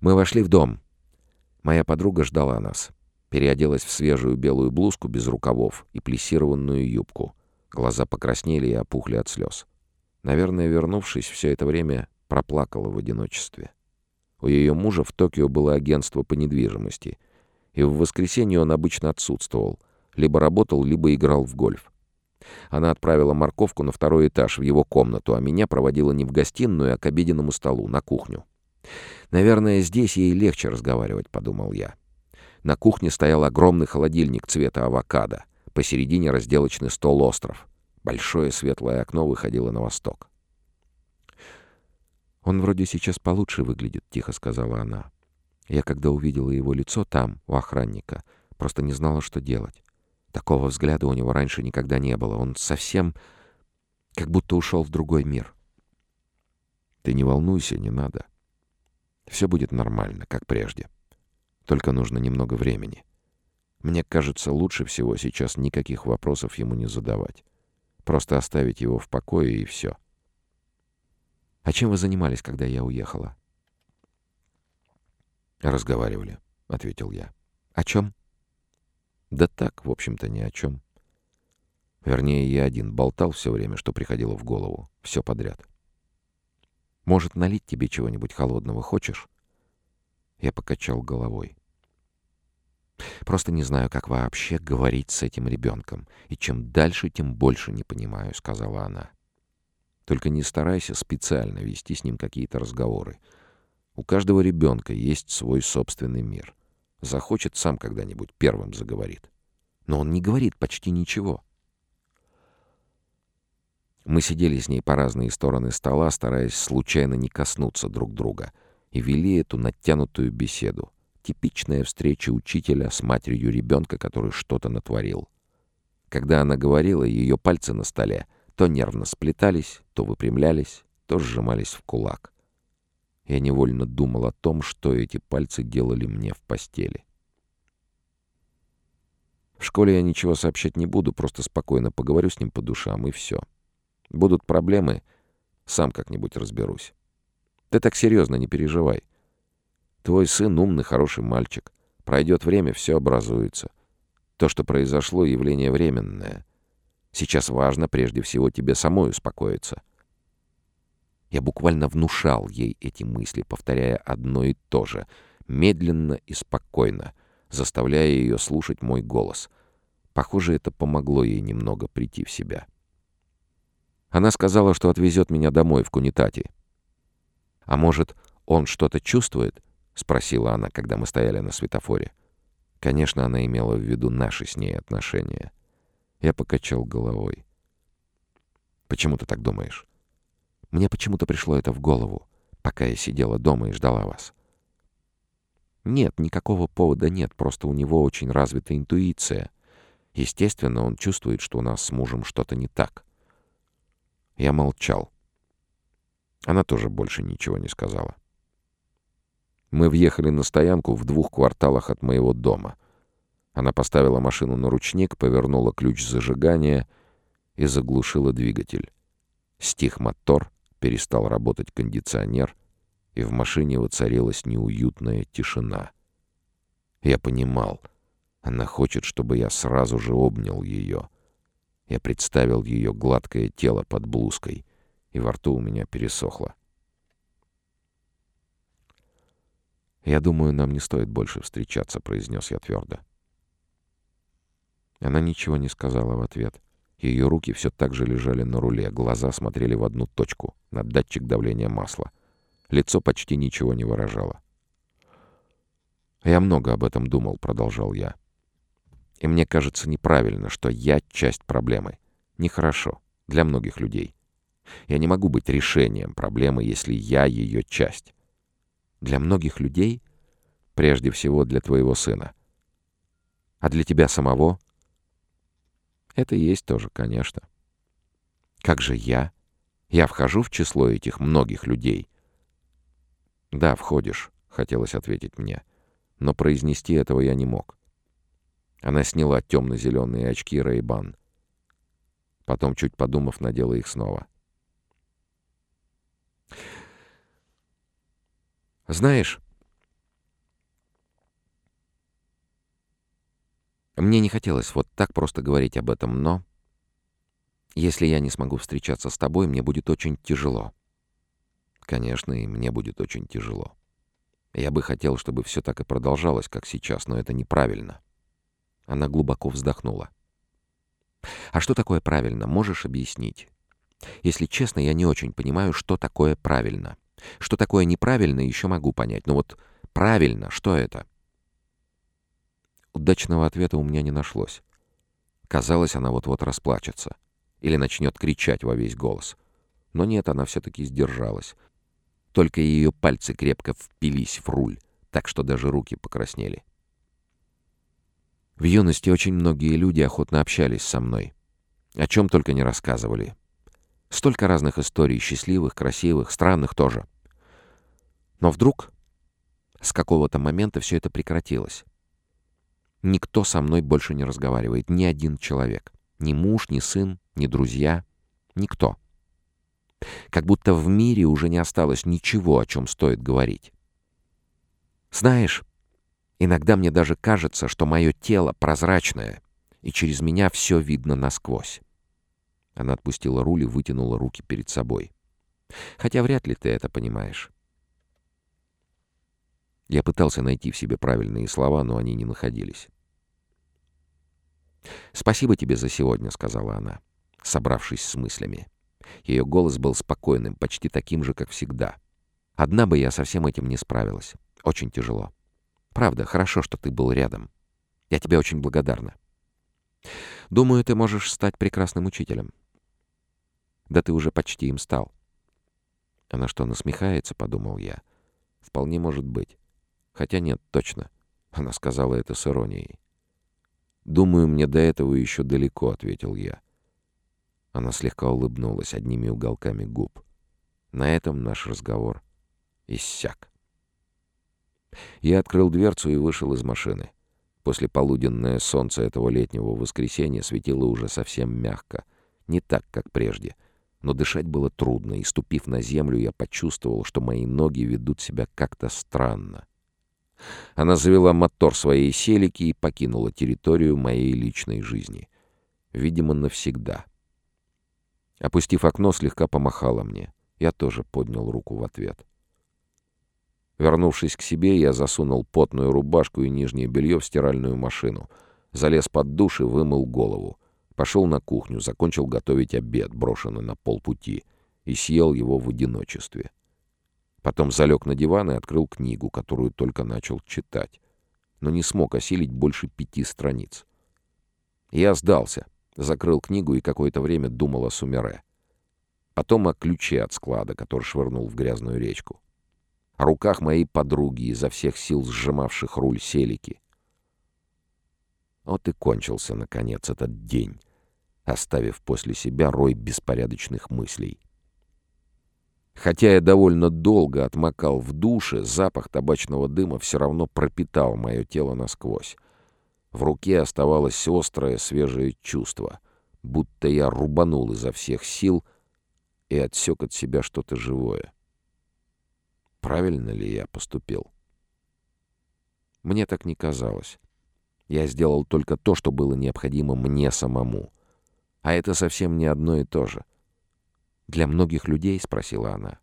Мы вошли в дом. Моя подруга ждала нас. Переоделась в свежую белую блузку без рукавов и плессированную юбку. Глаза покраснели и опухли от слез. Наверное, вернувшись, все это время проплакала в одиночестве. У ее мужа в Токио было агентство по недвижимости, и в воскресенье он обычно отсутствовал, либо работал, либо играл в гольф. Она отправила морковку на второй этаж в его комнату, а меня проводила не в гостиную, а к обеденному столу, на кухню. «Наверное, здесь ей легче разговаривать», — подумал я. На кухне стоял огромный холодильник цвета авокадо. Посередине разделочный стол «Остров». Большое светлое окно выходило на восток. «Он вроде сейчас получше выглядит», — тихо сказала она. Я, когда увидела его лицо там, у охранника, просто не знала, что делать. Такого взгляда у него раньше никогда не было. Он совсем как будто ушел в другой мир. «Ты не волнуйся, не надо», все будет нормально, как прежде. Только нужно немного времени. Мне кажется, лучше всего сейчас никаких вопросов ему не задавать. Просто оставить его в покое и все. «А чем вы занимались, когда я уехала?» «Разговаривали», — ответил я. «О чем?» «Да так, в общем-то, ни о чем. Вернее, я один болтал все время, что приходило в голову. Все подряд». Может, налить тебе чего-нибудь холодного хочешь?» Я покачал головой. «Просто не знаю, как вообще говорить с этим ребенком. И чем дальше, тем больше не понимаю», — сказала она. «Только не старайся специально вести с ним какие-то разговоры. У каждого ребенка есть свой собственный мир. Захочет, сам когда-нибудь первым заговорит. Но он не говорит почти ничего. Мы сидели с ней по разные стороны стола, стараясь случайно не коснуться друг друга, и вели эту натянутую беседу. Типичная встреча учителя с матерью ребенка, который что-то натворил. Когда она говорила, ее пальцы на столе то нервно сплетались, то выпрямлялись, то сжимались в кулак. Я невольно думал о том, что эти пальцы делали мне в постели. В школе я ничего сообщать не буду, просто спокойно поговорю с ним по душам, и все. Будут проблемы, сам как-нибудь разберусь. Ты так серьезно не переживай. Твой сын умный, хороший мальчик. Пройдет время, все образуется. То, что произошло, явление временное. Сейчас важно прежде всего тебе самой успокоиться. Я буквально внушал ей эти мысли, повторяя одно и то же, медленно и спокойно, заставляя ее слушать мой голос. Похоже, это помогло ей немного прийти в себя. Она сказала, что отвезет меня домой в Кунитати. «А может, он что-то чувствует?» — спросила она, когда мы стояли на светофоре. Конечно, она имела в виду наши с ней отношения. Я покачал головой. «Почему ты так думаешь?» «Мне почему-то пришло это в голову, пока я сидела дома и ждала вас». «Нет, никакого повода нет, просто у него очень развита интуиция. Естественно, он чувствует, что у нас с мужем что-то не так. Я молчал. Она тоже больше ничего не сказала. Мы въехали на стоянку в двух кварталах от моего дома. Она поставила машину на ручник, повернула ключ зажигания и заглушила двигатель. Стих мотор, перестал работать кондиционер, и в машине воцарилась неуютная тишина. Я понимал, она хочет, чтобы я сразу же обнял ее — я представил ее гладкое тело под блузкой, и во рту у меня пересохло. «Я думаю, нам не стоит больше встречаться», — произнес я твердо. Она ничего не сказала в ответ. Ее руки все так же лежали на руле, глаза смотрели в одну точку, на датчик давления масла. Лицо почти ничего не выражало. «Я много об этом думал», — продолжал я. И мне кажется неправильно, что я часть проблемы. Нехорошо для многих людей. Я не могу быть решением проблемы, если я ее часть. Для многих людей, прежде всего для твоего сына. А для тебя самого? Это есть тоже, конечно. Как же я? Я вхожу в число этих многих людей. Да, входишь, хотелось ответить мне. Но произнести этого я не мог. Она сняла темно-зеленые очки Рейбан. Потом, чуть подумав, надела их снова. «Знаешь, мне не хотелось вот так просто говорить об этом, но если я не смогу встречаться с тобой, мне будет очень тяжело». «Конечно, и мне будет очень тяжело. Я бы хотел, чтобы все так и продолжалось, как сейчас, но это неправильно». Она глубоко вздохнула. А что такое правильно, можешь объяснить? Если честно, я не очень понимаю, что такое правильно. Что такое неправильно, еще могу понять. Но вот правильно, что это? Удачного ответа у меня не нашлось. Казалось, она вот-вот расплачется. Или начнет кричать во весь голос. Но нет, она все-таки сдержалась. Только ее пальцы крепко впились в руль, так что даже руки покраснели. В юности очень многие люди охотно общались со мной. О чем только не рассказывали. Столько разных историй, счастливых, красивых, странных тоже. Но вдруг, с какого-то момента все это прекратилось. Никто со мной больше не разговаривает, ни один человек. Ни муж, ни сын, ни друзья. Никто. Как будто в мире уже не осталось ничего, о чем стоит говорить. Знаешь, иногда мне даже кажется, что мое тело прозрачное, и через меня все видно насквозь. Она отпустила руль и вытянула руки перед собой. Хотя вряд ли ты это понимаешь. Я пытался найти в себе правильные слова, но они не находились. «Спасибо тебе за сегодня», — сказала она, собравшись с мыслями. Ее голос был спокойным, почти таким же, как всегда. «Одна бы я со всем этим не справилась. Очень тяжело. Правда, хорошо, что ты был рядом. Я тебе очень благодарна. Думаю, ты можешь стать прекрасным учителем. Да ты уже почти им стал. Она что, насмехается, подумал я. Вполне может быть. Хотя нет, точно. Она сказала это с иронией. «Думаю, мне до этого еще далеко», — ответил я. Она слегка улыбнулась одними уголками губ. На этом наш разговор иссяк. Я открыл дверцу и вышел из машины. После полуденное солнце этого летнего воскресенья светило уже совсем мягко. Не так, как прежде — но дышать было трудно, и, ступив на землю, я почувствовал, что мои ноги ведут себя как-то странно. Она завела мотор своей селики и покинула территорию моей личной жизни. Видимо, навсегда. Опустив окно, слегка помахала мне. Я тоже поднял руку в ответ. Вернувшись к себе, я засунул потную рубашку и нижнее белье в стиральную машину, залез под душ и вымыл голову. Пошел на кухню, закончил готовить обед, брошенный на полпути, и съел его в одиночестве. Потом залег на диван и открыл книгу, которую только начал читать, но не смог осилить больше пяти страниц. Я сдался, закрыл книгу и какое-то время думал о Сумере. Потом о ключе от склада, который швырнул в грязную речку. О руках моей подруги, изо всех сил сжимавших руль селики. Вот и кончился, наконец, этот день оставив после себя рой беспорядочных мыслей. Хотя я довольно долго отмокал в душе, запах табачного дыма все равно пропитал мое тело насквозь. В руке оставалось острое, свежее чувство, будто я рубанул изо всех сил и отсек от себя что-то живое. Правильно ли я поступил? Мне так не казалось. Я сделал только то, что было необходимо мне самому — а это совсем не одно и то же. «Для многих людей?» — спросила она.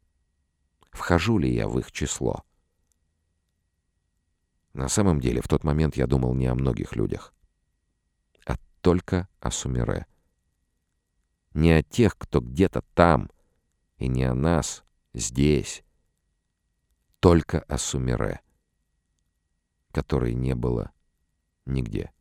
«Вхожу ли я в их число?» На самом деле, в тот момент я думал не о многих людях, а только о Сумере. Не о тех, кто где-то там, и не о нас, здесь. Только о Сумере, которой не было нигде.